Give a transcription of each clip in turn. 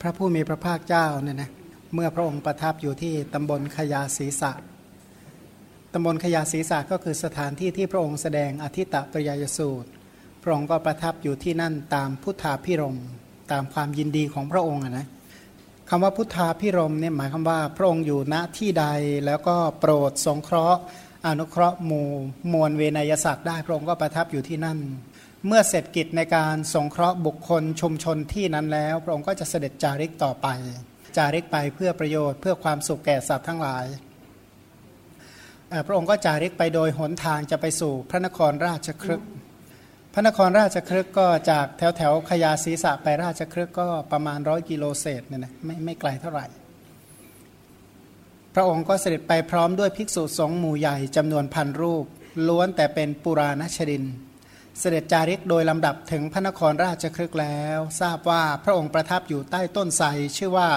พระผู้มีพระภาคเจ้าเนี่ยนะเมื่อพระองค์ประทับอยู่ที่ตำบลขยาศีสะตำบลขยาศีสะก็คือสถานที่ที่พระองค์แสดงอธิตะปริยยสูตร พระองค์ก็ประทับอยู่ที่นั่นตามพุทธาพิรมตามความยินดีของพระองค์นะคำว่าพุทธาพิรมเนี่ยหมายความว่าพระองค์อยู่ณที่ใดแล้วก็โปรดสงเคราะห์อนุเคราะห์หมู่มวลเวนยศัตร์ได้พระองค์ก็ประทับอยู่ที่นั่น เมื่อเสร็จกิจในการสงเคราะห์บุคคลชุมชนที่นั้นแล้ว พระองค์ก็จะเสด็จจาริกต่อไป จาริกไปเพื่อประโยชน์เพื่อความสุขแก่สัตว์ทั้งหลาย พระองค์ก็จาริกไปโดยหนทางจะไปสู่พระนครราชครึกพระนครราชครึกก็จากแถวแถวขยาศีสะไปราชครึกก็ประมาณร้อยกิโลเศษเนี่ยนะไม่ไม่ไกลเท่าไหร่ พระองค์ก็เสด็จไปพร้อมด้วยภิกษุสงฆ์หมู่ใหญ่จำนวนพันรูป ล้วนแต่เป็นปุราณชดิน เสด็จจาริกโดยลำดับถึงพระนครราชครึกแล้ว ทราบว่าพระองค์ประทับอยู่ใต้ต้นไทรชื่อว่า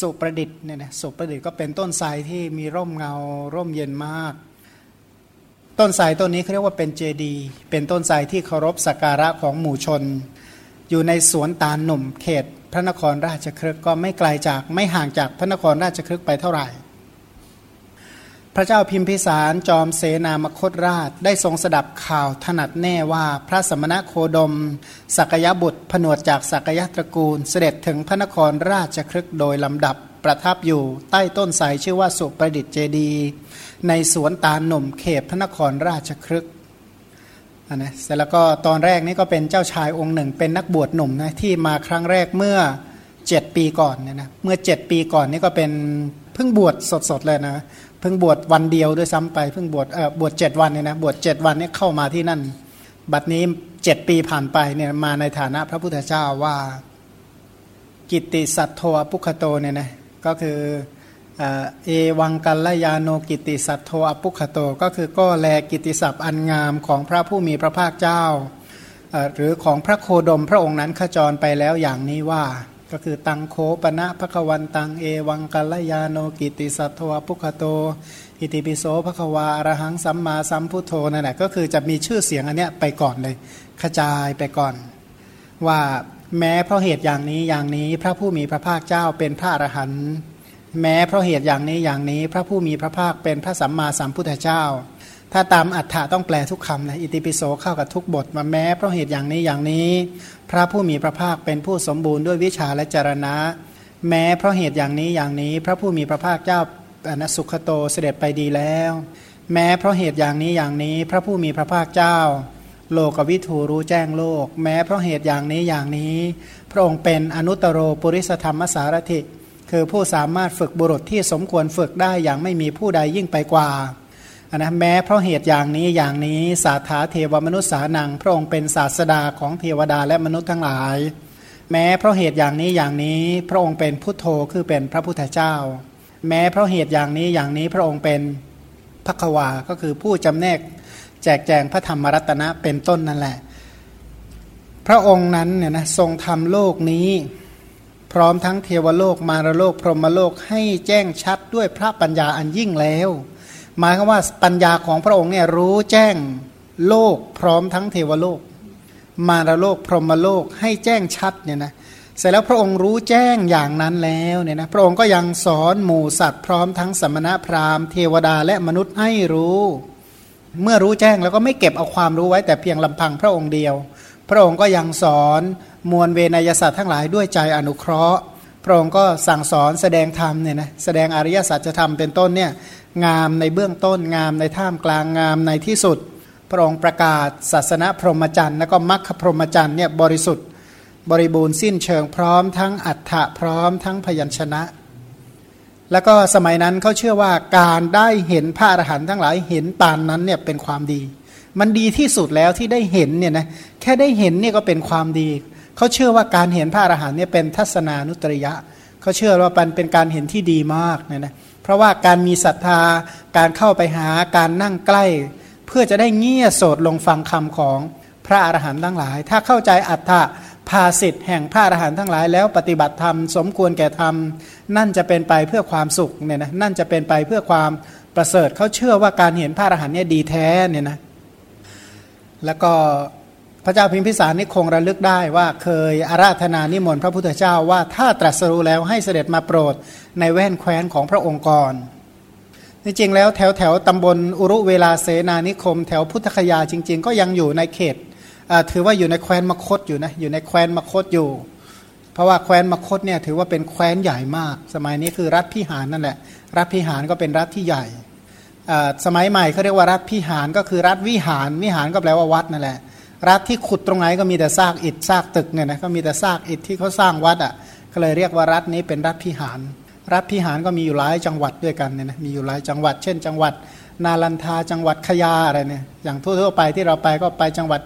สุประดิษฐ์เนี่ยนะสุประดิษฐ์ก็เป็นต้นไทรที่มีร่มเงาร่มเย็นมาก ต้นไทรต้นนี้เขาเรียกว่าเป็นเจดีเป็นต้นไทรที่เคารพสักการะของหมู่ชน อยู่ในสวนตาลหนุ่มเขต พระนครราชครึกก็ไม่ไกลจากไม่ห่างจากพระนครราชครึกไปเท่าไหร่ พระเจ้าพิมพิสารจอมเสนามคตราช ได้ทรงสดับข่าวถนัดแน่ว่าพระสมณะโคดม สักยบุตรผนวดจากสักยตระกูล เสด็จถึงพระนครราชครึกโดยลำดับประทับอยู่ใต้ต้นไทรชื่อว่าสุประดิษฐ์เจดี ในสวนตาหนุ่มเขตพระนครราชครึกนนะเสร็จแล้วก็ตอนแรกนี่ก็เป็นเจ้าชายองค์หนึ่ง เป็นนักบวชหนุ่มนะที่มาครั้งแรกเมื่อ 7 ปีก่อนเนี่ยนะเมื่อ 7 ปีก่อนนี่ก็เป็นเพิ่งบวชสดๆเลยนะ พิ่งบวชวันเดียวด้วยซ้ำไปเพิ่งบวชเออบวช7วันเนี่ยนะบวช7วันนี่เข้ามาที่นั่น บัดนี้7ปีผ่านไปเนี่ยมาในฐานะพระพุทธเจ้าว่ากิตติสัตโทอปุคโตเนี่ยนะก็คือเอวังกัลยาโนกิติสัตโทอปุคโต ก็คือก็แลกิติศัพท์อันงามของพระผู้มีพระภาคเจ้า หรือของพระโคดมพระองค์นั้นขจรไปแล้วอย่างนี้ว่า ก็คือตังโคปณะพะควันตังเอวังกัลยาโนกิติสัทอปุคโต อิติปิโสพะควาอรหังสัมมาสัมพุทโธนั่นแหละก็คือจะมีชื่อเสียงอันเนี้ยไปก่อนเลยขจายไปก่อน ว่าแม้เพราะเหตุอย่างนี้อย่างนี้พระผู้มีพระภาคเจ้าเป็นพระอรหันต์แม้เพราะเหตุอย่างนี้อย่างนี้ พระผู้มีพระภาคเป็นพระสัมมาสัมพุทธเจ้า ถ้าตามอัฏฐะต้องแปลทุกคำนะอิติปิโสเข้ากับทุกบทมาแม้เพราะเหตุอย่างนี้อย่างนี้ พระผู้มีพระภาคเป็นผู้สมบูรณ์ด้วยวิชาและจรณะ แม้เพราะเหตุอย่างนี้อย่างนี้ พระผู้มีพระภาคเจ้าอนัสุขโตเสด็จไปดีแล้ว แม้เพราะเหตุอย่างนี้อย่างนี้ พระผู้มีพระภาคเจ้า โลกวิถูรู้แจ้งโลก แม้เพราะเหตุอย่างนี้อย่างนี้ พระองค์เป็นอนุตตรปุริสธรรมสารถิคือผู้สามารถฝึกบุรุษที่สมควรฝึกได้อย่างไม่มีผู้ใดยิ่งไปกว่า นะแม้เพราะเหตุอย่างนี้อย่างนี้สาธาเทวมนุษย์สานังพระองค์เป็นศาสดาของเทวดาและมนุษย์ทั้งหลาย แม้เพราะเหตุอย่างนี้อย่างนี้ พระองค์เป็นพุทโธคือเป็นพระพุทธเจ้า แม้เพราะเหตุอย่างนี้อย่างนี้พระองค์เป็นพักวาก็คือผู้จำแนกแจกแจงพระธรรมรัตนะเป็นต้นนั่นแหละ พระองค์นั้นเนี่ยนะทรงทำโลกนี้ พร้อมทั้งเทวโลกมารโลกพรหมโลกให้แจ้งชัดด้วยพระปัญญาอันยิ่งแล้ว หมายคือว่าปัญญาของพระองค์เนี่ยรู้แจ้งโลกพร้อมทั้งเทวโลก มารโลกพรหมโลกให้แจ้งชัดเนี่ยนะเสร็จแล้วพระองค์รู้แจ้งอย่างนั้นแล้วเนี่ยนะพระองค์ก็ยังสอนหมู่สัตว์พร้อมทั้งสมณะพราหมณ์เทวดาและมนุษย์ให้รู้ เมื่อรู้แจ้งแล้วก็ไม่เก็บเอาความรู้ไว้แต่เพียงลำพังพระองค์เดียว พระองค์ก็ยังสอนมวลเวนยศาสตว์ทั้งหลายด้วยใจอนุเคราะห์ พระองค์ก็สั่งสอนแสดงธรรมเนี่ยนะแสดงอริยสัจธรรมเป็นต้นเนี่ย งามในเบื้องต้นงามในท่ามกลางงามในที่สุด พระองค์ประกาศศาสนาพรหมจรรย์แล้วก็มรรคพรหมจรรย์เนี่ยบริสุทธิ์บริบูรณ์สิ้นเชิงพร้อมทั้งอัฏฐะพร้อมทั้งพยัญชนะ แล้วก็สมัยนั้นเขาเชื่อว่าการได้เห็นพระอรหันต์ทั้งหลายเห็นปานนั้นเนี่ยเป็นความดี มันดีที่สุดแล้วที่ได้เห็นเนี่ยนะแค่ได้เห็นเนี่ยก็เป็นความดีเขาเชื่อว่าการเห็นพระอรหันต์เนี่ยเป็นทัศนานุตริยะเขาเชื่อว่าเป็นเป็นการเห็นที่ดีมากเนี่ยนะ เพราะว่าการมีศรัทธาการเข้าไปหาการนั่งใกล้ เพื่อจะได้เงี่ยโสดลงฟังคำของพระอรหันต์ทั้งหลาย ถ้าเข้าใจอัตถะภาสิทธิ์แห่งพระอรหันต์ทั้งหลาย แล้วปฏิบัติธรรมสมควรแก่ธรรม นั่นจะเป็นไปเพื่อความสุขเนี่ยนะนั่นจะเป็นไปเพื่อความประเสริฐเขาเชื่อว่าการเห็นพระอรหันต์เนี่ยดีแท้เนี่ยนะแล้วก็ พระเจ้าพิมพิสารนี่คงระลึกได้ว่าเคยอาราธนานิมนต์พระพุทธเจ้าว่าถ้าตรัสรู้แล้วให้เสด็จมาโปรดในแว่นแคว้นของพระองค์ก่อนจริงๆแล้วแถวแถวตำบลอุรุเวลาเสนานิคม แถวพุทธคยาจริง ๆ ก็ยังอยู่ในเขตถือว่าอยู่ในแคว้นมคตอยู่นะอยู่ในแคว้นมคตอยู่ เพราะว่าแคว้นมคตเนี่ยถือว่าเป็นแคว้นใหญ่มาก สมัยนี้คือรัฐพิหารนั่นแหละ รัฐพิหารก็เป็นรัฐที่ใหญ่สมัยใหม่เขาเรียกว่ารัฐพิหารก็คือรัฐวิหารวิหารก็แปลว่าวัดนั่นแหละ รัฐที่ขุดตรงไหนก็มีแต่ซากอิฐซากตึกเนี่ยนะก็มีแต่ซากอิฐที่เขาสร้างวัดอะก็เลยเรียกว่ารัฐนี้เป็นรัฐพิหาร รัฐพิหารก็มีอยู่หลายจังหวัดด้วยกันเนี่ยนะมีอยู่หลายจังหวัด เช่น จังหวัดนาลันทาจังหวัดขยาอะไรเนี่ยอย่างทั่วๆไปที่เราไปก็ไปจังหวัด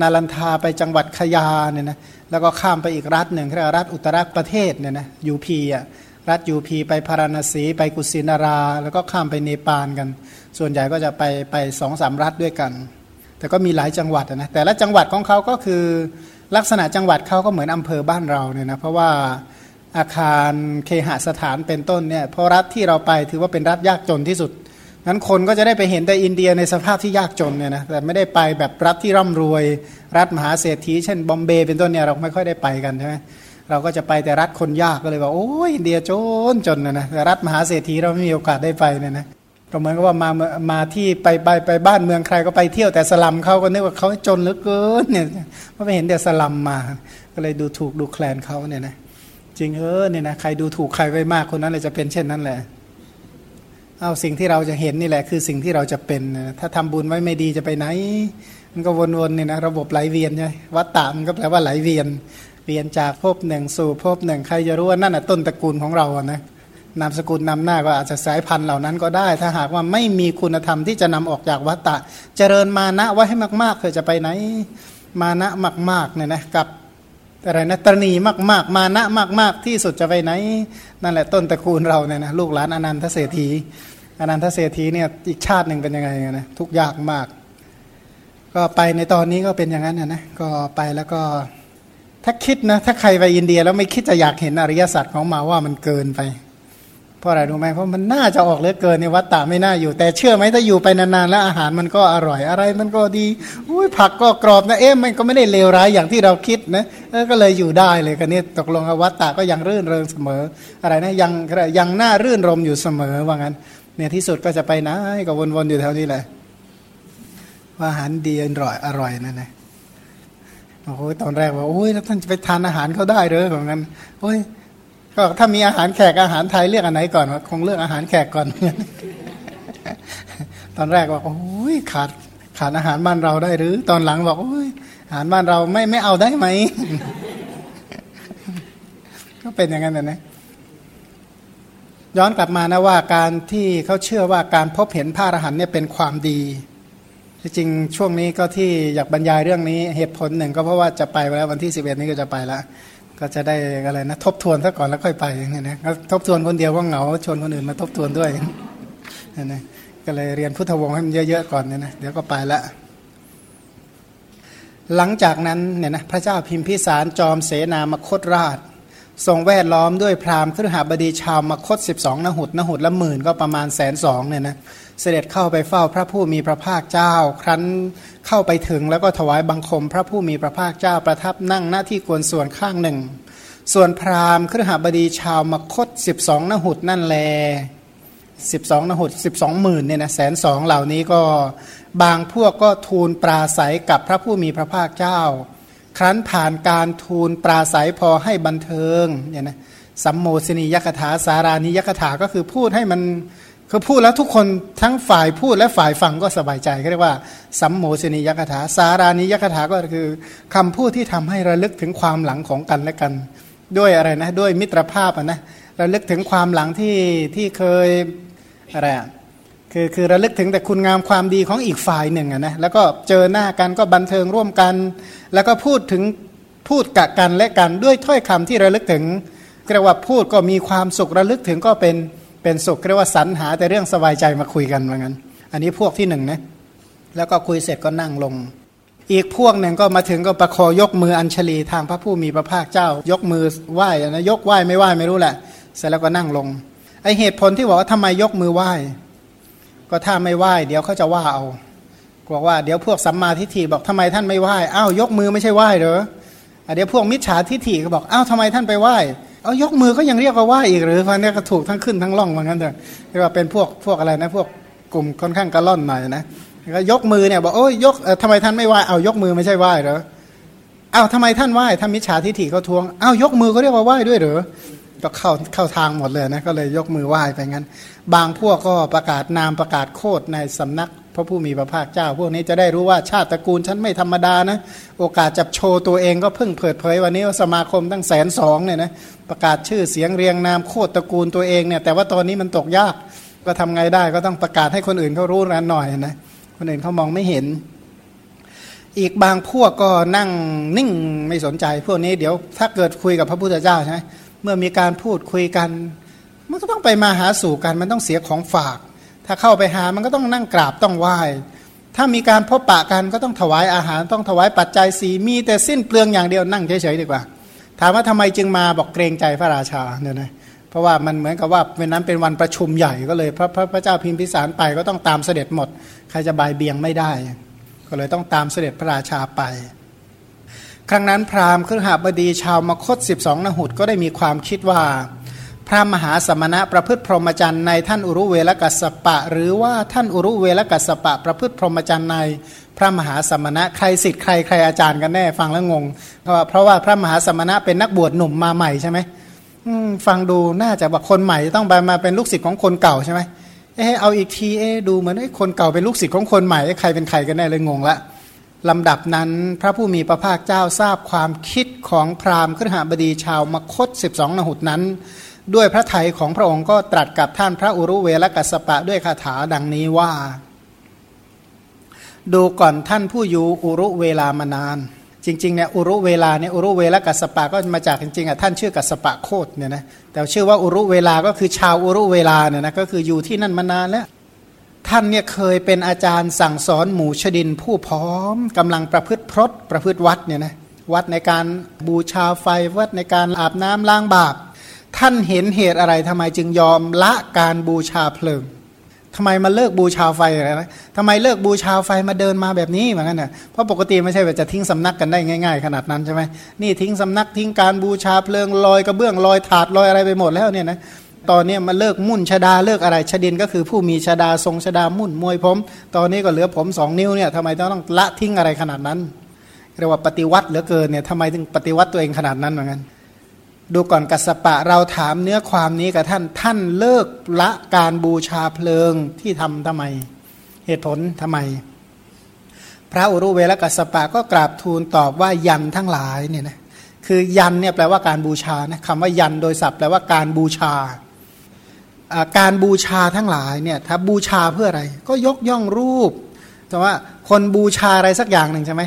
นาลันทาไปจังหวัดขยาเนี่ยนะแล้วก็ข้ามไปอีกรัฐหนึ่งเรียกรัฐอุตรประเทศเนี่ยนะยูพีอะรัฐยูพีไปพาราณสีไปกุสินารา แล้วก็ข้ามไปเนปาลกัน ส่วนใหญ่ก็จะไปไปสองสามรัฐด้วยกัน แต่ก็มีหลายจังหวัดนะแต่ละจังหวัดของเขาก็คือลักษณะจังหวัดเขาก็เหมือนอำเภอบ้านเราเนี่ยนะเพราะว่าอาคารเคหสถานเป็นต้นเนี่ยเพราะรัฐที่เราไปถือว่าเป็นรัฐยากจนที่สุดนั้นคนก็จะได้ไปเห็นแต่อินเดียในสภาพที่ยากจนเนี่ยนะแต่ไม่ได้ไปแบบรัฐที่ร่ำรวย รัฐมหาเศรษฐีเช่นบอมเบย์เป็นต้นเนี่ยเราไม่ค่อยได้ไปกันใช่ไหมเราก็จะไปแต่รัฐคนยากก็เลยว่าโอ้ยอินเดียจนจนนะนะแต่รัฐมหาเศรษฐีเราไม่มีโอกาสได้ไปเนี่ยนะ ก็เหมือนกับว่ามามาที่ไปไปไปบ้านเมืองใครก็ไปเที่ยวแต่สลัมเขาก็นึกว่าเขาจนเหลือเกินเนี่ยเพราะไปเห็นแต่สลัมมา ก็เลยดูถูกดูแคลนเขาเนี่ยนะจริงเออเนี่ยนะใครดูถูกใครไว้มากคนนั้นเลยจะเป็นเช่นนั้นแหละเอาสิ่งที่เราจะเห็นนี่แหละ คือสิ่งที่เราจะเป็นถ้าทำบุญไว้ไม่ดีจะไปไหน มันก็วนๆเนี่ยนะระบบไหลเวียนใช่วัตตะมันก็แปลว่าไหลเวียนเวียนจากภพหนึ่งสู่ภพหนึ่งใครจะรู้ว่านั่นแหะต้นตระกูลของเราอะนะ นามสกุลนำหน้าก็อาจจะสายพันธุ์เหล่านั้นก็ได้ ถ้าหากว่าไม่มีคุณธรรมที่จะนำออกจากวัตตะ เจริญมานะไว้ให้มากๆเธอจะไปไหน มานะมากๆเนี่ยนะกับอะไรนะตรณีมากๆ มานะมาก ๆ ที่สุดจะไปไหน นั่นแหละต้นตระกูลเราเนี่ยนะลูกหลานอนันทเศรษฐีอนันทเศรษฐีเนี่ยอีกชาติหนึ่งเป็นยังไงนะทุกยากมาก ก็ไปในตอนนี้ก็เป็นอย่างนั้นนะก็ไปแล้วก็ถ้าคิดนะถ้าใครไปอินเดียแล้วไม่คิดจะอยากเห็นอริยสัจของมาว่ามันเกินไป เพราะอะไรรู้ไหมเพราะมันน่าจะออกเลือเกินในวัดตาไม่น่าอยู่ แต่เชื่อไหมถ้าอยู่ไปนานๆแล้วอาหารมันก็อร่อยอะไร มันก็ดีอุ้ยผักก็กรอบนะเอ๊ะมันก็ไม่ได้เลวร้ายอย่างที่เราคิดนะก็เลยอยู่ได้เลยกันนี้ตกลงวัดตาก็ยังรื่นเริงเสมอ อะไรนะยังยังน่ารื่นรมอยู่เสมอว่างั้นเนี่ยที่สุดก็จะไปนะก็วนๆอยู่แถวนี้แหละว่าอาหารดีอร่อยอร่อยนั่นนะโอ้ยตอนแรกว่าโอ้ยแล้วท่านจะไปทานอาหารเขาได้หรือแบบนั้นโอ้ย ก็ถ้ามีอาหารแขกอาหารไทยเลือกอันไหนก่อนคงเลือกอาหารแขกก่อน ตอนแรกบอกโอ้ยขาดขาดอาหารบ้านเราได้หรือ ตอนหลังบอกโอ้ยอาหารบ้านเราไม่ไม่เอาได้ไหมก็เป็นอย่างนั้นนะย้อนกลับมานะว่าการที่เขาเชื่อว่าการพบเห็นพระอรหันต์เนี่ยเป็นความดีที่จริงช่วงนี้ก็ที่อยากบรรยายเรื่องนี้เหตุผลหนึ่งก็เพราะว่าจะไปแล้ววันที่สิบเอ็ดนี้ก็จะไปแล้ว ก็จะได้อะไรนะทบทวนซะก่อนแล้วค่อยไปอย่างเงี้ยนะทบทวนคนเดียวก็เหงาชวนคนอื่นมาทบทวนด้วยนะก็เลยเรียนพุทธวงศ์ให้มันเยอะๆก่อนเนี่ยนะเดี๋ยวก็ไปละหลังจากนั้นเนี่ยนะพระเจ้าพิมพิสารจอมเสนามคตราช ทรงแวดล้อมด้วยพราหมณ์ครหบดีชาวมคต12นหุดนหุดละหมื่นก็ประมาณแสนสองเนี่ยนะเสด็จเข้าไปเฝ้าพระผู้มีพระภาคเจ้า ครั้นเข้าไปถึงแล้วก็ถวายบังคม พระผู้มีพระภาคเจ้าประทับนั่งหน้าที่กวนส่วนข้างหนึ่ง ส่วนพราหมณ์ครหบดีชาวมคต12นหุดนั่นแล12นหุด12หมื่นเนี่ยนะแสนสองเหล่านี้ก็บางพวกก็ทูลปราศัยกับพระผู้มีพระภาคเจ้า ครั้นผ่านการทูลปราศัยพอให้บันเทิงเนี่ยนะสัมโมสนียกถาสารานิยกถาก็คือพูดให้มันคือพูดแล้วทุกคนทั้งฝ่ายพูดและฝ่ายฟังก็สบายใจเขาเรียกว่า สัมโมสนียกถาสารานิยกถาก็คือคำพูดที่ทำให้ระลึกถึงความหลังของกันและกัน ด้วยอะไรนะด้วยมิตรภาพนะระลึกถึงความหลังที่ที่เคยอะไร คือคือระลึกถึงแต่คุณงามความดีของอีกฝ่ายหนึ่งนะแล้วก็เจอหน้ากันก็บันเทิงร่วมกัน แล้วก็พูดถึงพูดกับกันและกันด้วยถ้อยคำที่ระลึกถึงเรียกว่าพูดก็มีความสุขระลึกถึงก็เป็นเป็นสุขเรียกว่าสรรหาแต่เรื่องสบายใจมาคุยกันเหมือนกันอันนี้พวกที่หนึ่งนะแล้วก็คุยเสร็จก็นั่งลง อีกพวกหนึ่งก็มาถึงก็ประคอยกมืออัญชลีทางพระผู้มีพระภาคเจ้า ยกมือไหว้นะยกไหว้ไม่ไหว้ไม่รู้แหละ เสร็จแล้วก็นั่งลงไอเหตุผลที่บอกว่าทำไมยกมือไหว้ ก็ถ้าไม่ไหว้เดี๋ยวเขาจะว่าเอาบอกว่าเดี๋ยวพวกสัมมาทิฏฐิบอกทำไมท่านไม่ไหว้อ้าวยกมือไม่ใช่ไหว้เหรอเดี๋ยวพวกมิจฉาทิฏฐิก็บอกอ้าวทำไมท่านไปไหว้เอายกมือก็ยังเรียกว่าไหว้อีกหรือฟันนี้ก็ถูกทั้งขึ้นทั้งล่องเหมือนกันเถอะเรียกว่าเป็นพวกพวกอะไรนะพวกกลุ่มค่อนข้างกระล่อนหน่อยนะก็ยกมือเนี่ยบอกโอ้ยยกทำไมท่านไม่ไหว้เอายกมือไม่ใช่ไหว้เหรออ้าวทำไมท่านไหว้ถ้ามิจฉาทิฏฐิเขาทวงอ้าวยกมือก็เรียกว่าไหว้ด้วยเหรอ ก็เข้าเข้าทางหมดเลยนะก็เลยยกมือไหว้ไปงั้น บางพวกก็ประกาศนามประกาศโคดในสำนักพระผู้มีพระภาคเจ้า พวกนี้จะได้รู้ว่าชาติตระกูลฉันไม่ธรรมดานะ โอกาสจับโชว์ตัวเองก็เพิ่งเปิดเผยวันนี้ว่าสมาคมตั้งแสนสองเนี่ยนะประกาศชื่อเสียงเรียงนามโคดตระกูลตัวเองเนี่ยแต่ว่าตอนนี้มันตกยากก็ทำไงได้ก็ต้องประกาศให้คนอื่นเขารู้นันหน่อยนะคนอื่นเขามองไม่เห็น อีกบางพวกก็นั่งนิ่งไม่สนใจ พวกนี้เดี๋ยวถ้าเกิดคุยกับพระพุทธเจ้าใช่ไหม เมื่อมีการพูดคุยกัน มันก็ต้องไปมาหาสู่กัน มันต้องเสียของฝาก ถ้าเข้าไปหามันก็ต้องนั่งกราบต้องไหว้ถ้ามีการพบปะกันก็ต้องถวายอาหารต้องถวายปัจจัยสีมีแต่สิ้นเปลืองอย่างเดียวนั่งเฉยๆดีกว่า ถามว่าทำไมจึงมาบอกเกรงใจพระราชาเนี่ยนะเพราะว่ามันเหมือนกับว่าวันนั้นเป็นวันประชุมใหญ่ก็เลยพระพระพระเจ้าพิมพิสารไปก็ต้องตามเสด็จหมด ใครจะบายเบียงไม่ได้ ก็เลยต้องตามเสด็จพระราชาไป ครั้งนั้นพราหมณ์ครหบดีชาวมคต 12นหุตก็ได้มีความคิดว่า พระมหาสมณะประพฤติพรหมจรรย์ในท่านอุรุเวลกัสปะ หรือว่าท่านอุรุเวลกัสปะ ประพฤติพรหมจรรย์ในพระมหาสมณะใครสิทธิ์ใครใครอาจารย์กันแน่ฟังแล้วงงเพราะว่าพระมหาสมณะเป็นนักบวชหนุ่มมาใหม่ใช่ไหมฟังดูน่าจะว่าคนใหม่ต้องไปมาเป็นลูกศิษย์ของคนเก่าใช่ไหมเออเอาอีกทีเอดูเหมือนไอ้คนเก่าเป็นลูกศิษย์ของคนใหม่ใครเป็นใครกันแน่เลยงงละ ลำดับนั้นพระผู้มีพระภาคเจ้าทราบความคิดของพราหมณ์ครหบดีชาวมคต 12 นหุตนั้น ด้วยพระไถยของพระองค์ก็ตรัสกับท่านพระอุรุเวลกัสปะด้วยคาถาดังนี้ว่า ดูก่อนท่านผู้อยู่อุรุเวลามานาน จริงๆเนี่ยอุรุเวลาเนี่ยอุรุเวลากัสปะก็มาจากจริงๆอะท่านชื่อกัสปะโคดเนี่ยนะแต่ชื่อว่าอุรุเวลาก็คือชาวอุรุเวลาเนี่ยนะก็คืออยู่ที่นั่นมานานแล้ว ท่านเนี่ยเคยเป็นอาจารย์สั่งสอนหมู่ชดินผู้พร้อมกำลังประพฤติพรตประพฤติวัดเนี่ยนะวัดในการบูชาไฟวัดในการอาบน้ำล้างบาป ท่านเห็นเหตุอะไรทำไมจึงยอมละการบูชาเพลิงทำไมมาเลิกบูชาไฟอะไรนะทำไมเลิกบูชาไฟมาเดินมาแบบนี้เหมือนกันนะเพราะปกติไม่ใช่ว่าจะทิ้งสำนักกันได้ง่าย ๆ ขนาดนั้นใช่ไหมนี่ทิ้งสำนักทิ้งการบูชาเพลิงลอยกระเบื้องลอยถาดลอยอะไรไปหมดแล้วเนี่ยนะ ตอนนี้มาเลิกมุ่นชดาเลิกอะไรชดินก็คือผู้มีชดาทรงชดามุ่นมวยผม ตอนนี้ก็เหลือผมสองนิ้วเนี่ยทำไมต้องละทิ้งอะไรขนาดนั้นเรียกว่าปฏิวัติเหลือเกินเนี่ยทำไมถึงปฏิวัติตัวเองขนาดนั้นเหมือนกันดูก่อนกัสปะเราถามเนื้อความนี้กับท่านท่านเลิกละการบูชาเพลิงที่ทำทำไม เหตุผลทำไม พระอุรุเวลกัสปะก็กราบทูลตอบว่ายันทั้งหลายเนี่ยนะคือยันเนี่ยแปลว่าการบูชานะคำว่ายันโดยศัพท์แปลว่าการบูชา การบูชาทั้งหลายเนี่ยถ้าบูชาเพื่ออะไร ก็ยกย่องรูป แต่ว่าคนบูชาอะไรสักอย่างหนึ่งใช่ไหม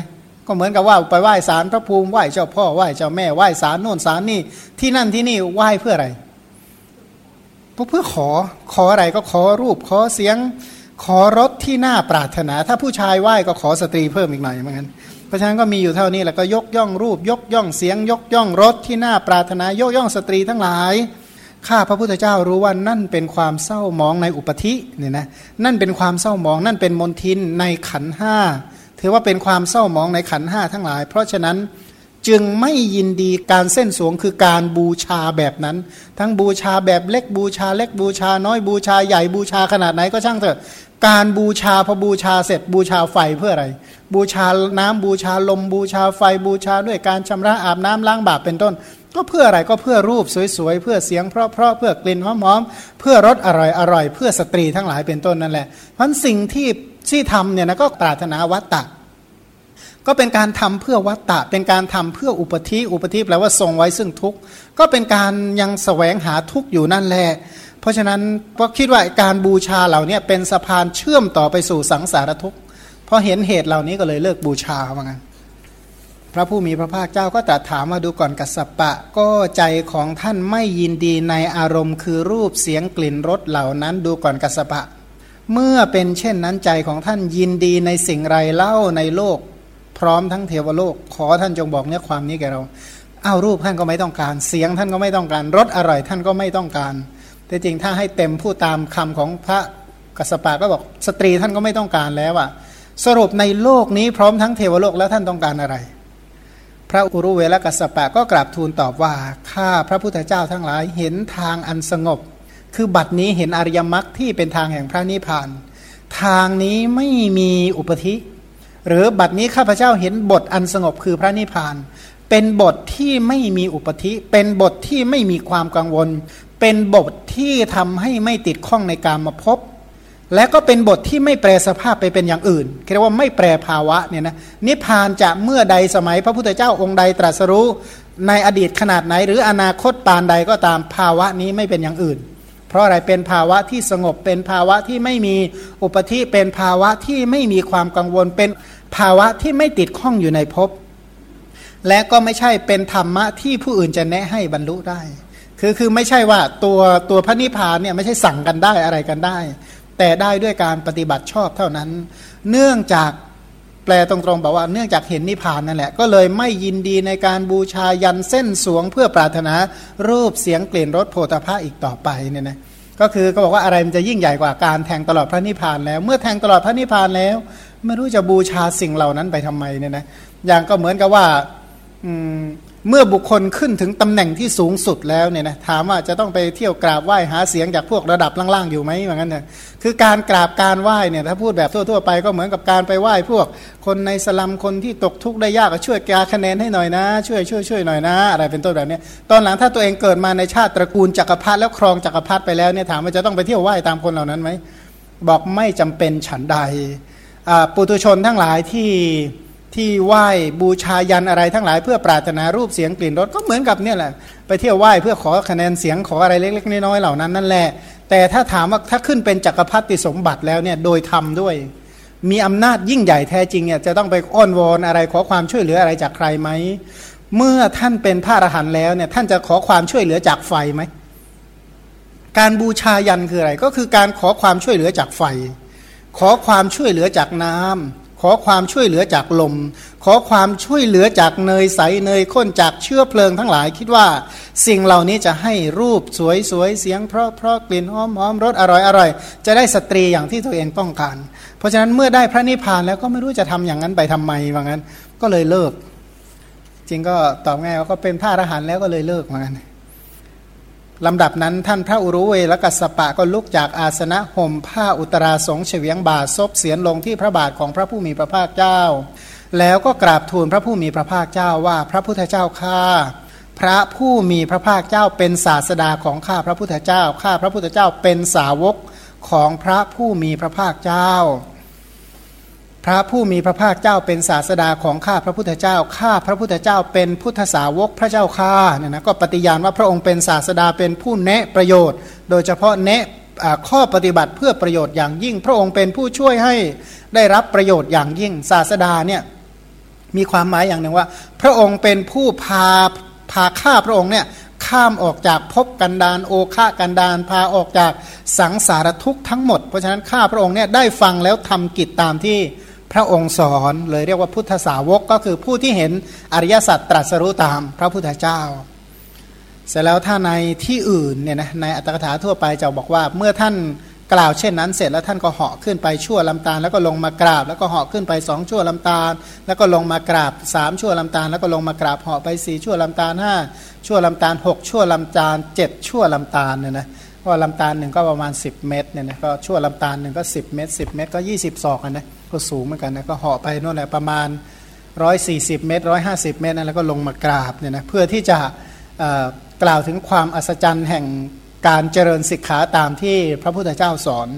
ก็เหมือนกับว่าไปไหว้ศาลพระภูมิไหว้เจ้าพ่อไหว้เจ้าแม่ไหว้ศาลโน่นศาลนี่ที่นั่นที่นี่ไหว้เพื่ออะไรเพื่อขอขออะไรก็ขอรูปขอเสียงขอรถที่น่าปรารถนา ถ้าผู้ชายไหว้ก็ขอสตรีเพิ่มอีกหน่อยเหมือนกันเพราะฉะนั้นก็มีอยู่เท่านี้แล้วก็ยกย่องรูป ยกย่องเสียง ยกย่องรถที่น่าปรารถนายกย่องสตรีทั้งหลาย ข้าพระพุทธเจ้ารู้ว่านั่นเป็นความเศร้ามองในอุปธิเนี่ยนะนั่นเป็นความเศร้ามองนั่นเป็นมนทินในขันห้าถือว่าเป็นความเศร้ามองในขันห้าทั้งหลาย เพราะฉะนั้นจึงไม่ยินดีการเส้นสวงคือการบูชาแบบนั้น ทั้งบูชาแบบเล็กบูชาเล็กบูชาน้อยบูชาใหญ่บูชาขนาดไหนก็ช่างเถอะ การบูชาพอบูชาเสร็จบูชาไฟเพื่ออะไร บูชาน้ำบูชาลมบูชาไฟบูชาด้วยการชำระอาบน้ำล้างบาปเป็นต้น ก็เพื่ออะไรก็เพื่อรูปสวยๆ เพื่อเสียงเพราะๆเพื่อกลิ่นหอมๆเพื่อรสอร่อยๆเพื่อสตรีทั้งหลายเป็นต้นนั่นแหละเพราะสิ่งที่ที่ทำเนี่ยนะก็ปรารถนาวัตตะ ก็เป็นการทำเพื่อวัตตะ เป็นการทำเพื่ออุปธิอุปธิแปลว่าทรงไว้ซึ่งทุกข์ก็เป็นการยังแสวงหาทุกข์อยู่นั่นแหละเพราะฉะนั้นก็คิดว่าการบูชาเหล่านี้เป็นสะพานเชื่อมต่อไปสู่สังสารทุกข์พอเห็นเหตุเหล่านี้ก็เลยเลิกบูชาว่างั้น พระผู้มีพระภาคเจ้าก็ตรัสถามมาดูก่อนกัสสปะ ก็ใจของท่านไม่ยินดีในอารมณ์ คือรูปเสียงกลิ่นรสเหล่านั้นดูก่อนกัสสปะ เมื่อเป็นเช่นนั้นใจของท่านยินดีในสิ่งไรเล่าในโลก พร้อมทั้งเทวโลก ขอท่านจงบอกเนื้อความนี้แกเราเอารูปท่านก็ไม่ต้องการ เสียงท่านก็ไม่ต้องการรสอร่อยท่านก็ไม่ต้องการ แต่จริงถ้าให้เต็มผู้ตามคำของพระกัสปะก็บอกสตรีท่านก็ไม่ต้องการแล้วอะสรุปในโลกนี้พร้อมทั้งเทวโลกแล้วท่านต้องการอะไร พระอุรุเวลกัสปะก็กราบทูลตอบว่าข้าพระพุทธเจ้าทั้งหลายเห็นทางอันสงบ คือบัดนี้เห็นอริยมรรคที่เป็นทางแห่งพระนิพพาน ทางนี้ไม่มีอุปธิ หรือบัดนี้ข้าพเจ้าเห็นบทอันสงบคือพระนิพพาน เป็นบทที่ไม่มีอุปธิ เป็นบทที่ไม่มีความกังวล เป็นบทที่ทำให้ไม่ติดข้องในการมาพบ และก็เป็นบทที่ไม่แปรสภาพไปเป็นอย่างอื่นเรียกว่าไม่แปรภาวะเนี่ยนะนิพพานจะเมื่อใดสมัยพระพุทธเจ้าองค์ใดตรัสรู้ในอดีตขนาดไหน หรืออนาคตปานใดก็ตามภาวะนี้ไม่เป็นอย่างอื่น เพราะอะไรเป็นภาวะที่สงบเป็นภาวะที่ไม่มีอุปธิเป็นภาวะที่ไม่มีความกังวล เป็นภาวะที่ไม่ติดข้องอยู่ในภพและก็ไม่ใช่เป็นธรรมะที่ผู้อื่นจะแนะให้บรรลุได้ คือคือไม่ใช่ว่าตัวตัวพระนิพพานเนี่ยไม่ใช่สั่งกันได้อะไรกันได้ แต่ได้ด้วยการปฏิบัติชอบเท่านั้น เนื่องจากแปลตรงๆบอกว่าเนื่องจากเห็นนิพพานนั่นแหละ ก็เลยไม่ยินดีในการบูชายันเส้นสวง เพื่อปรารถนารูปเสียงกลิ่นรสโพธาภาอีกต่อไปเนี่ยนะก็คือก็บอกว่าอะไรมันจะยิ่งใหญ่กว่าการแทงตลอดพระนิพพานแล้ว เมื่อแทงตลอดพระนิพพานแล้ว ไม่รู้จะบูชาสิ่งเหล่านั้นไปทำไมเนี่ยนะอย่างก็เหมือนกับว่าอืม เมื่อบุคคลขึ้นถึงตำแหน่งที่สูงสุดแล้วเนี่ยนะถามว่าจะต้องไปเที่ยวกราบไหว้หาเสียงจากพวกระดับล่างๆอยู่ไหมอย่างนั้นเนี่ยคือการกราบการไหว้เนี่ยถ้าพูดแบบทั่วๆไปก็เหมือนกับการไปไหว้พวกคนในสลัมคนที่ตกทุกข์ได้ยากก็ช่วยกาคะแนนให้หน่อยนะ ช่วยช่วยช่วยหน่อยนะ อะไรเป็นต้นแบบนี้ตอนหลังถ้าตัวเองเกิดมาในชาติตระกูลจักรพรรดิแล้วครองจักรพรรดิไปแล้วเนี่ยถามว่าจะต้องไปเที่ยวไหว้ตามคนเหล่านั้นไหมบอกไม่จำเป็นฉันใดปุตุชนทั้งหลายที่ ที่ไหว้บูชายันอะไรทั้งหลายเพื่อปรารถนารูปเสียงกลิ่นรสก็เหมือนกับเนี่ยแหละไปเที่ยวไหว้เพื่อขอคะแนนเสียงขออะไรเล็กๆน้อยๆเหล่านั้นนั่นแหละ แต่ถ้าถามว่าถ้าขึ้นเป็นจักรพรรดิสมบัติแล้วเนี่ยโดยธรรมด้วย มีอำนาจยิ่งใหญ่แท้จริงเนี่ยจะต้องไปอ้อนวอนอะไรขอความช่วยเหลืออะไรจากใครไหมเมื่อท่านเป็นพระอรหันต์แล้วเนี่ยท่านจะขอความช่วยเหลือจากไฟไหมการบูชายันคืออะไรก็คือการขอความช่วยเหลือจากไฟ ขอความช่วยเหลือจากน้ำ ขอความช่วยเหลือจากลม ขอความช่วยเหลือจากเนยใสเนยข้นจากเชื้อเพลิงทั้งหลาย คิดว่าสิ่งเหล่านี้จะให้รูปสวยสวยเสียง เพราะเพราะกลิ่นหอมหอมรสอร่อยอร่อยจะได้สตรีอย่างที่ตัวเองต้องการ เพราะฉะนั้นเมื่อได้พระนิพพานแล้วก็ไม่รู้จะทำอย่างนั้นไปทำไมว่างั้น ก็เลยเลิก จริงก็ตอบง่ายว่าก็เป็นพระอรหันต์แล้วก็เลยเลิกเหมือนกัน ลำดับนั้นท่านพระอุรุเวลกัสปะก็ลุกจากอาสนะห่มผ้าอุตราสงเฉียงบาทซบเสียนลงที่พระบาทของพระผู้มีพระภาคเจ้า แล้วก็กราบทูลพระผู้มีพระภาคเจ้าว่าพระพุทธเจ้าข้าพระผู้มีพระภาคเจ้าเป็นศาสดาของข้าพระพุทธเจ้าข้าพระพุทธเจ้าเป็นสาวกของพระผู้มีพระภาคเจ้า พระผู้มีพระภาคเจ้าเป็นศาสดาของข้าพระพุทธเจ้า ข้าพระพุทธเจ้าเป็นพุทธสาวกพระเจ้าข้าเนี่ยนะก็ปฏิญาณว่าพระองค์เป็นศาสดาเป็นผู้แนะประโยชน์ โดยเฉพาะแนะข้อปฏิบัติเพื่อประโยชน์อย่างยิ่ง พระองค์เป็นผู้ช่วยให้ได้รับประโยชน์อย่างยิ่ง ศาสดาเนี่ยมีความหมายอย่างหนึ่งว่า พระองค์เป็นผู้พาพาข้าพระองค์เนี่ยข้ามออกจากภพกันดานโอฆากันดานพาออกจากสังสารทุกข์ทั้งหมด เพราะฉะนั้นข้าพระองค์เนี่ยได้ฟังแล้วทำกิจตามที่ พระองค์สอนเลยเรียกว่าพุทธสาวกก็คือผู้ที่เห็นอริยสัจตรัสรู้ตามพระพุทธเจ้า เสร็จแล้วถ้าในที่อื่นเนี่ยนะในอัตถกถาทั่วไปจะบอกว่าเมื่อท่านกล่าวเช่นนั้นเสร็จแล้วท่านก็เหาะขึ้นไปชั่วลำตาลแล้วก็ลงมากราบ แล้วก็เหาะขึ้นไปสองชั่วลำตาล แล้วก็ลงมากราบสามชั่วลำตาล แล้วก็ลงมากราบเหาะไปสี่ชั่วลำตาลห้าชั่วลำตาลหกชั่วลำตาลเจ็ดชั่วลำตาลเนี่ยนะ เพราะลำตาลหนึ่งก็ประมาณ 10 เมตรเนี่ยนะก็ชั่วลำตาลหนึ่งก็ 10 เมตร 10 เมตรก็ 20ศอกนะก็สูงเหมือนกันนะก็เหาะไปนู่นแหละประมาณ 140 เมตร 150 เมตรนะแล้วก็ลงมากราบเนี่ยนะเพื่อที่จะกล่าวถึงความอัศจรรย์แห่งการเจริญศิกขาตามที่พระพุทธเจ้าสอน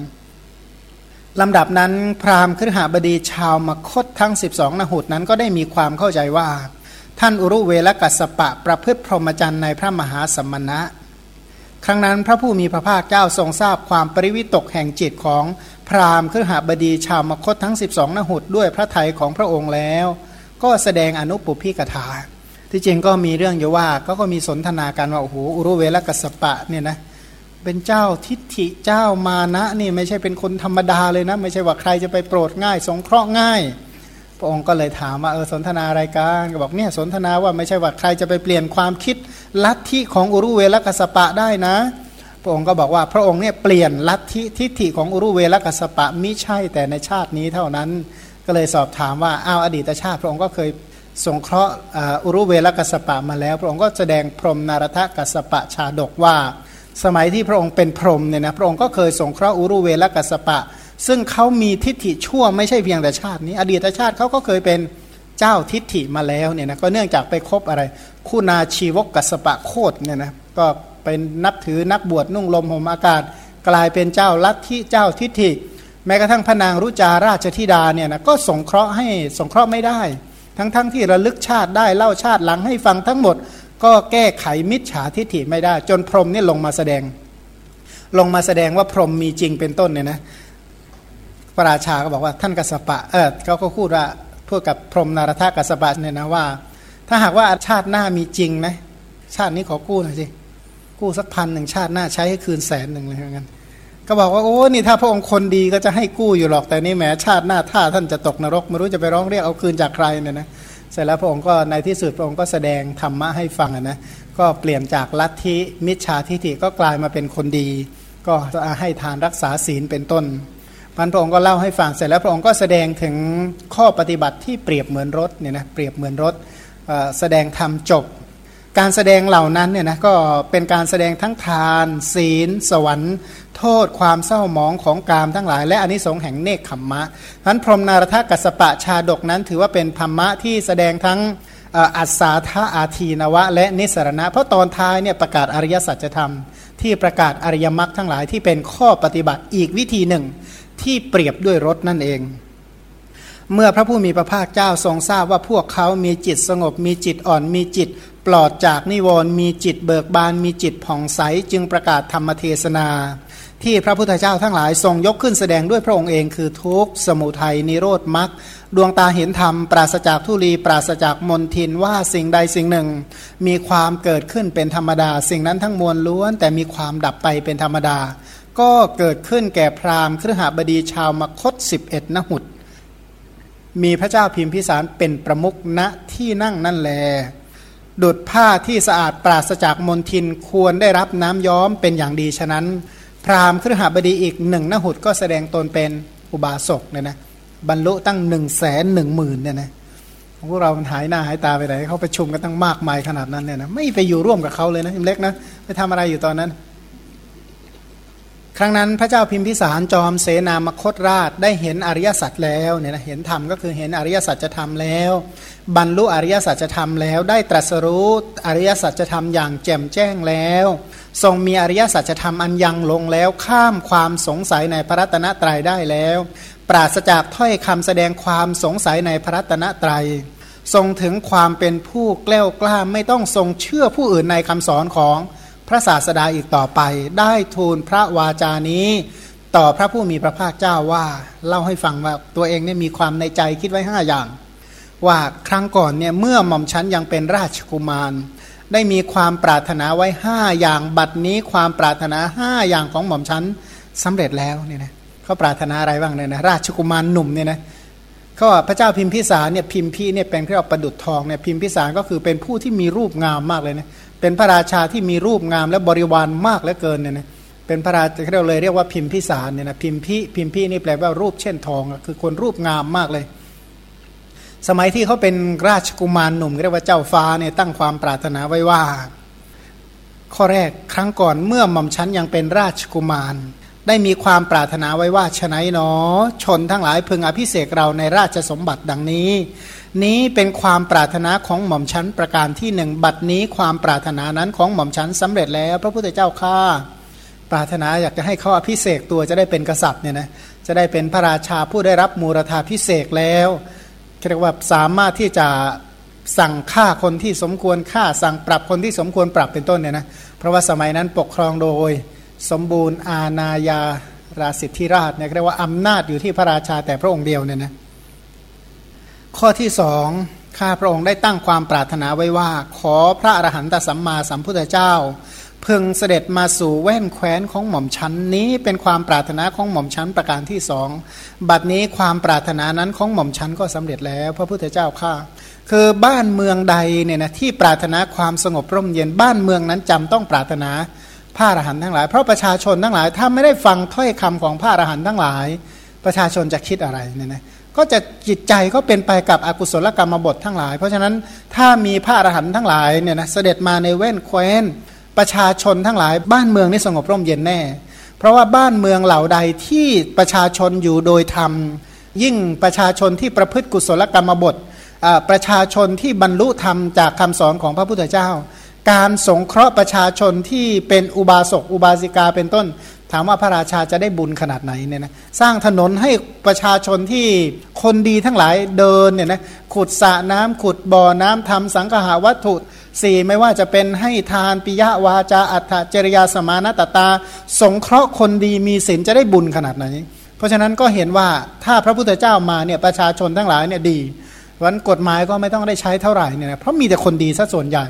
ลำดับนั้นพราหมณ์ครหบดีชาวมคตทั้ง 12นหุตนั้นก็ได้มีความเข้าใจว่า ท่านอุรุเวลกัสปะประพฤติพรหมจรรย์ในพระมหาสมณะ ครั้งนั้นพระผู้มีพระภาคเจ้าทรงทราบความปริวิตกแห่งจิตของพราหมณ์คือหาบดีชาวมคตทั้ง 12นหุดด้วยพระไทยของพระองค์แล้ว ก็แสดงอนุปุพิกถา ที่จริงก็มีเรื่องอยู่ว่าก็ก็มีสนทนากันว่าโอ้โหอุรุเวลกัสปะเนี่ยนะเป็นเจ้าทิฏฐิเจ้ามานะนี่ไม่ใช่เป็นคนธรรมดาเลยนะ ไม่ใช่ว่าใครจะไปโปรดง่าย สงเคราะห์ง่าย พระองค์ก็เลยถามว่าเออสนทนาอะไรกันก็บอกเนี่ยสนทนาว่าไม่ใช่ว่าใครจะไปเปลี่ยนความคิด ลัทธิของอุรุเวลกัสปะได้นะ พระองค์ก็บอกว่าพระองค์เนี่ยเปลี่ยนลัทธิทิฏฐิของอุรุเวลกัสปะมิใช่แต่ในชาตินี้เท่านั้น ก็เลยสอบถามว่าอ้าวอดีตชาติพระองค์ก็เคยสงเคราะห์อุรุเวลกัสปะมาแล้ว พระองค์ก็แสดงพรมนารทกัสปะชาดกว่า สมัยที่พระองค์เป็นพรหมเนี่ยนะพระองค์ก็เคยสงเคราะห์อุรุเวลกัสปะ ซึ่งเขามีทิฏฐิชั่วไม่ใช่เพียงแต่ชาตินี้ อดีตชาติเขาก็เคยเป็น เจ้าทิฏฐิมาแล้วเนี่ยนะก็เนื่องจากไปคบอะไร คู่นาชีวกกัสปะโคดเนี่ยนะก็เป็นนับถือนักบวชนุ่งลมห่มอากาศ กลายเป็นเจ้าลัทธิเจ้าทิฏฐิ แม้กระทั่งพระนางรุจาราชธิดาเนี่ยนะก็สงเคราะห์ให้สงเคราะห์ไม่ได้ ทั้งๆทที่ระลึกชาติได้เล่าชาติหลังให้ฟังทั้งหมด ก็แก้ไขมิจฉาทิฏฐิไม่ได้ จนพรหมนี่ลงมาแสดง ลงมาแสดงว่าพรหมมีจริงเป็นต้นเนี่ยนะพระราชาก็บอกว่าท่านกัสปะเออเขาก็พูดว่า พูดกับพรหมนารถกัสปะเนี่ยนะว่า ถ้าหากว่าชาติหน้ามีจริงนะชาตินี้ขอกู้หน่อยสิกู้สักพันหนึ่งชาติหน้าใช้ให้คืนแสนหนึ่งเลยเหมือนกันก็บอกว่าโอ้นี่ถ้าพระองค์คนดีก็จะให้กู้อยู่หรอกแต่นี่แหมชาติหน้าถ้าท่านจะตกนรกไม่รู้จะไปร้องเรียกเอาคืนจากใครเนี่ยนะเสร็จแล้วพระองค์ก็ในที่สุดพระองค์ก็แสดงธรรมะให้ฟังนะก็เปลี่ยนจากลัทธิมิจฉาทิฏฐิก็กลายมาเป็นคนดี ก็ให้ทานรักษาศีลเป็นต้น มันพระองค์ก็เล่าให้ฟังเสร็จแล้วพระองค์ก็แสดงถึงข้อปฏิบัติที่เปรียบเหมือนรถเนี่ยนะเปรียบเหมือนรถแสดงธรรมจบ การแสดงเหล่านั้นเนี่ยนะก็เป็นการแสดงทั้งทาน ศีล สวรรค์ โทษความเศร้าหมองของกามทั้งหลาย และอนิสงส์แห่งเนคขมมะนั้นพรหมนารถกัสปะชาดกนั้น ถือว่าเป็นธรรมะที่แสดงทั้งอัศาธาอาทีนวะ และนิสรณะ เพราะตอนท้ายเนี่ยประกาศอริยสัจธรรม ที่ประกาศอริยมรรคทั้งหลายที่เป็นข้อปฏิบัติอีกวิธีหนึ่ง ที่เปรียบด้วยรถนั่นเอง เมื่อพระผู้มีพระภาคเจ้าทรงทราบว่าพวกเขามีจิตสงบมีจิตอ่อนมีจิต ปลอดจากนิวรณ์มีจิตเบิกบานมีจิตผ่องใสจึงประกาศธรรมเทศนา ที่พระพุทธเจ้าทั้งหลายทรงยกขึ้นแสดงด้วยพระองค์เองคือทุกสมุทัยนิโรธมรรคดวงตาเห็นธรรม ปราศจากทุลี ปราศจากมนทินว่าสิ่งใดสิ่งหนึ่ง มีความเกิดขึ้นเป็นธรรมดา สิ่งนั้นทั้งมวลล้วน แต่มีความดับไปเป็นธรรมดา ก็เกิดขึ้นแก่พราหมณ์ครหบดีชาวมคตสิบเอ็ดนหุดมีพระเจ้าพิมพิสารเป็นประมุขณที่นั่งนั่นแล ดุดผ้าที่สะอาดปราศจากมลทินควรได้รับน้ำย้อมเป็นอย่างดีฉะนั้น พราหมณ์ครหบดีอีกหนึ่งนหุดก็แสดงตนเป็นอุบาสกเนี่ยนะบรรลุตั้งหนึ่งแสนหนึ่งหมื่นเนี่ยนะพวกเราหายหน้าหายตาไปไหนเขาประชุมกันตั้งมากมายขนาดนั้นเนี่ยนะไม่ไปอยู่ร่วมกับเขาเลยนะเล็กนะไปทำอะไรอยู่ตอนนั้น ครั้งนั้นพระเจ้าพิมพิสารจอมเสนามคตราชได้เห็นอริยสัจแล้วเนี่ยนะเห็นธรรมก็คือเห็นอริยสัจธรรมแล้ว บรรลุอริยสัจธรรมแล้ว ได้ตรัสรู้อริยสัจธรรมอย่างแจ่มแจ้งแล้ว ทรงมีอริยสัจธรรมอันยังลงแล้วข้ามความสงสัยในพระรัตนตรัยได้แล้ว ปราศจากถ้อยคำแสดงความสงสัยในพระรัตนตรัย ทรงถึงความเป็นผู้แกล้วกล้าไม่ต้องทรงเชื่อผู้อื่นในคำสอนของ พระศาสดาอีกต่อไป ได้ทูลพระวาจานี้ ต่อพระผู้มีพระภาคเจ้าว่า เล่าให้ฟังว่าตัวเองเนี่ยมีความในใจคิดไว้ห้าอย่าง ว่าครั้งก่อนเนี่ยเมื่อหม่อมชั้นยังเป็นราชกุมาร ได้มีความปรารถนาไว้ห้าอย่างบัดนี้ความปรารถนาห้าอย่างของหม่อมชั้นสำเร็จแล้วเนี่ยนะเขาปรารถนาอะไรบ้างเนี่ยนะราชกุมารหนุ่มเนี่ยนะเขาพระเจ้าพิมพิสารเนี่ยพิมพีเนี่ยเป็นที่เราประดุดทองเนี่ยพิมพิสารก็คือเป็นผู้ที่มีรูปงามมากเลยนะ เป็นพระราชาที่มีรูปงามและบริวารมากเหลือเกินเนี่ยนะเป็นพระราชาเราเลยเรียกว่าพิมพิสารเนี่ยนะพิมพิพิมพินี่แปลว่ารูปเช่นทองคือคนรูปงามมากเลย สมัยที่เขาเป็นราชกุมารหนุ่มเรียกว่าเจ้าฟ้าเนี่ยตั้งความปรารถนาไว้ว่า ข้อแรกครั้งก่อนเมื่อหม่อมชั้นยังเป็นราชกุมาร ได้มีความปรารถนาไว้ว่าฉนัยหนอ ชนทั้งหลายพึงอภิเสกเราในราชสมบัติดังนี้ นี้เป็นความปรารถนาของหม่อมชั้นประการที่หนึ่งบัดนี้ความปรารถนานั้นของหม่อมชั้นสำเร็จแล้ว พระพุทธเจ้าข้าปรารถนาอยากจะให้เขาอภิเสกตัวจะได้เป็นกษัตริย์เนี่ยนะจะได้เป็นพระราชาผู้ได้รับมูรธาพิเศษแล้วเรียกว่าสามารถที่จะสั่งฆ่าคนที่สมควรฆ่าสั่งปรับคนที่สมควรปรับเป็นต้นเนี่ยนะเพราะว่าสมัยนั้นปกครองโดย สมบูรณ์อาณาญาราสิทธิราชเนี่ยเรียกว่าอำนาจอยู่ที่พระราชาแต่พระองค์เดียวเนี่ยนะข้อที่สองข้าพระองค์ได้ตั้งความปรารถนาไว้ว่า ขอพระอรหันตสัมมาสัมพุทธเจ้าเพึงเสด็จมาสู่แว่นแคว้นของหม่อมชั้นนี้เป็นความปรารถนาของหม่อมชั้นประการที่สองบัดนี้ความปรารถนานั้นของหม่อมชั้นก็สำเร็จแล้ว พระพุทธเจ้าข้าคือบ้านเมืองใดเนี่ยนะที่ปรารถนาความสงบร่มเย็นบ้านเมืองนั้นจำต้องปรารถนา พระอรหันต์ทั้งหลาย เพราะประชาชนทั้งหลาย ถ้าไม่ได้ฟังถ้อยคำของพระอรหันต์ทั้งหลาย ประชาชนจะคิดอะไรเนี่ยนะก็จะจิตใจก็เป็นไปกับอกุศลกรรมบททั้งหลาย เพราะฉะนั้นถ้ามีพระอรหันต์ทั้งหลายเนี่ยนะเสด็จมาในเว้นแคว้น ประชาชนทั้งหลาย บ้านเมืองนี่สงบร่มเย็นแน่ เพราะว่าบ้านเมืองเหล่าใดที่ประชาชนอยู่โดยธรรม ยิ่งประชาชนที่ประพฤติกุศลกรรมบทประชาชนที่บรรลุธรรมจากคำสอนของพระพุทธเจ้า การสงเคราะห์ประชาชนที่เป็นอุบาสกอุบาสิกาเป็นต้น ถามว่าพระราชาจะได้บุญขนาดไหนเนี่ยนะสร้างถนนให้ประชาชนที่คนดีทั้งหลายเดินเนี่ยนะขุดสระน้ำขุดบ่อน้ำทำสังหาวัตถุสี่ไม่ว่าจะเป็นให้ทานปิยวาจาอัตถจริยาสมานตตา สงเคราะห์คนดีมีศีลจะได้บุญขนาดไหน เพราะฉะนั้นก็เห็นว่าถ้าพระพุทธเจ้ามาเนี่ยประชาชนทั้งหลายเนี่ยดีวันกฎหมายก็ไม่ต้องได้ใช้เท่าไหร่เนี่ยนะเพราะมีแต่คนดีซะส่วนใหญ่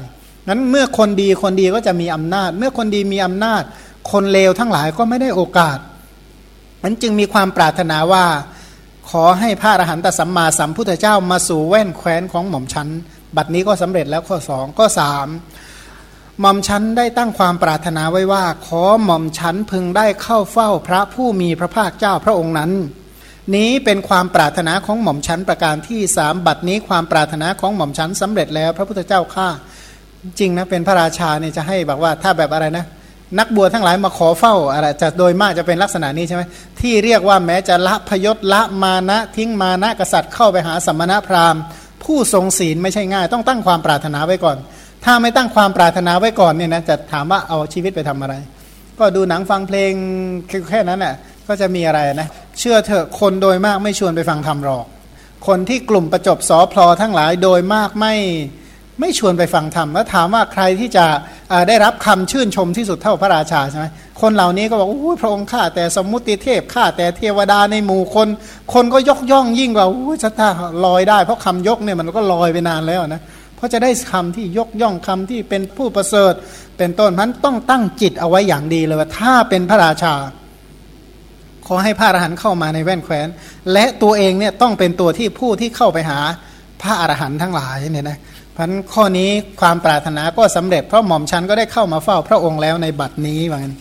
นั้นเมื่อคนดีคนดีก็จะมีอำนาจ เมื่อคนดีมีอำนาจ คนเลวทั้งหลายก็ไม่ได้โอกาสนั้นจึงมีความปรารถนาว่า ขอให้พระอรหันตสัมมาสัมพุทธเจ้ามาสู่แว่นแคว้นของหม่อมชันบัดนี้ก็สำเร็จแล้วข้อสองก็สามหม่อมชันได้ตั้งความปรารถนาไว้ว่า ขอหม่อมชันพึงได้เข้าเฝ้าพระผู้มีพระภาคเจ้าพระองค์นั้น นี้เป็นความปรารถนาของหม่อมชั้นประการที่สามบัดนี้ความปรารถนาของหม่อมชั้นสำเร็จแล้วพระพุทธเจ้าข้า จริงนะเป็นพระราชาเนี่ยจะให้บอกว่าถ้าแบบอะไรนะ นักบวชทั้งหลายมาขอเฝ้าอะไรจะโดยมากจะเป็นลักษณะนี้ใช่ไหมที่เรียกว่าแม้จะละพยศละมานะทิ้งมานะกษัตริย์เข้าไปหาสมณพราหมณ์ ผู้ทรงศีลไม่ใช่ง่าย ต้องตั้งความปรารถนาไว้ก่อน ถ้าไม่ตั้งความปรารถนาไว้ก่อนเนี่ยนะจะถามว่าเอาชีวิตไปทำอะไร ก็ดูหนังฟังเพลงแค่นั้นแหละก็จะมีอะไรนะเชื่อเถอะคนโดยมากไม่ชวนไปฟังธรรมหรอก คนที่กลุ่มประจบสอพลอทั้งหลายโดยมากไม่ ไม่ชวนไปฟังธรรมแล้วถามว่าใครที่จะได้รับคำชื่นชมที่สุดเท่าพระราชาใช่ไหมคนเหล่านี้ก็บอกโอ้พระองค์ข้าแต่สมมุติเทพข้าแต่เทวดาในหมู่คน คนก็ยกย่องยิ่งกว่าโอ้ชะตาลอยได้ เพราะคำยกเนี่ยมันก็ลอยไปนานแล้วนะเพราะจะได้คำที่ยกย่องคำที่เป็นผู้ประเสริฐ เป็นต้นนั้นต้องตั้งจิตเอาไว้อย่างดีเลยว่าถ้าเป็นพระราชา ขอให้พระอรหันต์เข้ามาในแว่นแคว้น และตัวเองเนี่ยต้องเป็นตัวที่ผู้ที่เข้าไปหาพระอรหันต์ทั้งหลายเนี่ยนะ พันข้อนี้ความปรารถนาก็สำเร็จเพราะหม่อมชันก็ได้เข้ามาเฝ้าพระองค์แล้วในบัดนี้ว่างั้น